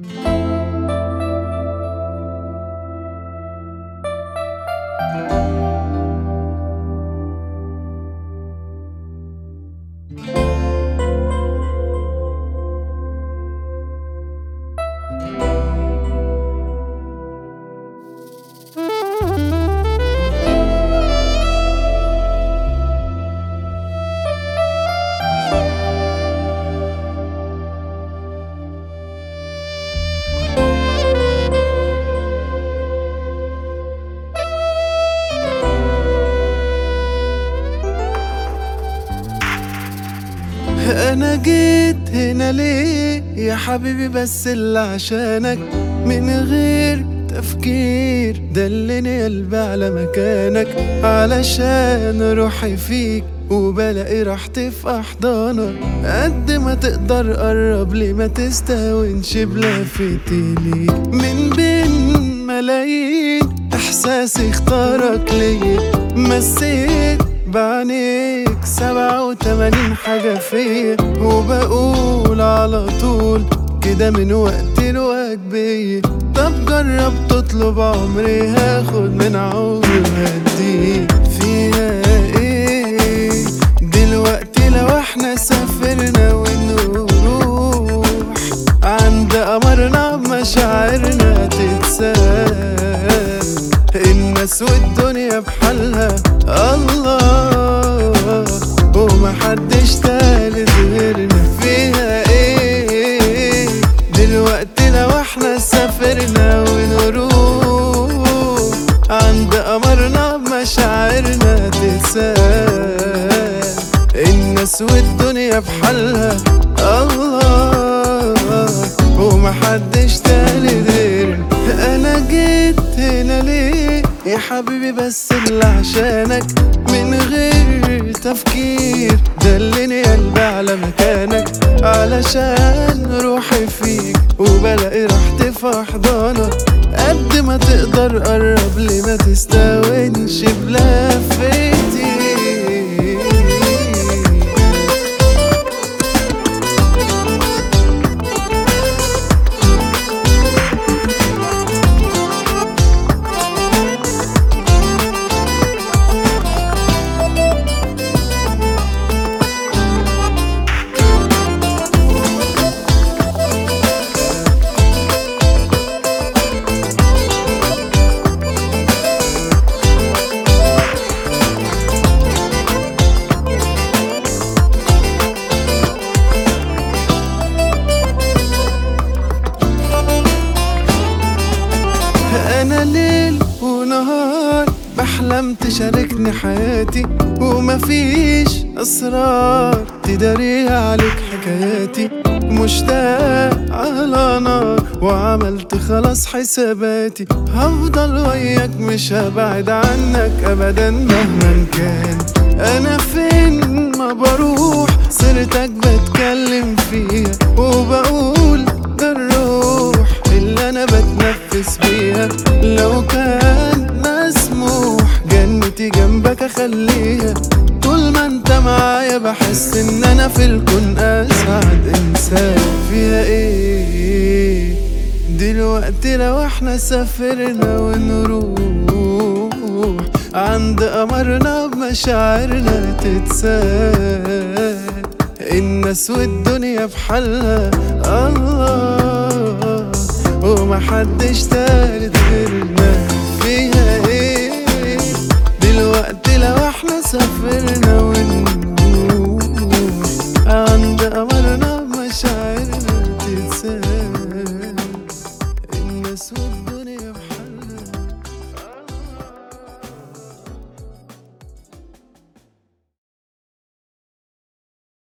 Música أنا جيت هنا ليه يا حبيبي بس اللي عشانك؟ من غير تفكير دلني قلبي على مكانك علشان روحي فيك وبلاقي راحتي في أحضانك. قد ما تقدر قرب لي ما تستهونش بلفتي ليك من بين ملايين إحساسي اختارك ليا مسيت بعينيك سبعة وتمانين حاجة فيا وبقول على طول كده من وقت لوقت بيا طب جرب تطلب عمري هاخد من عمري وهديك فيها إيه؟ دلوقتي لو إحنا سافرنا ونروح عند قمرنا بمشاعرنا تتساب الناس والدنيا والدنيا بحالها. الله ومحدش تالت غيرنا أنا جيت هنا ليه يا حبيبي؟ بس اللي عشانك من غير تفكير. دلني قلبي على مكانك علشان روحي فيك. وبلاقي راحتي في احضانك قد ما تقدر قرب لي ما تستهونش أنا ليل ونهار بحلم تشاركني حياتي ومفيش أسرار تداريها عليك حكاياتي. مشتاق على نار وعملت خلاص حساباتي. هفضل وياك مش هبعد عنك ابدا مهما كان. أنا فين ما بروح سيرتك بتكلم فيها جنبك اخليها طول ما انت معايا بحس إن أنا في الكون أسعد. انسان فيها إيه؟ دلوقتي لو إحنا سافرنا ونروح عند قمرنا بمشاعرنا تتساب الناس والدنيا بحالها. الله ومحدش تالت غيرنا الوقت لو إحنا سافرنا ونمشي.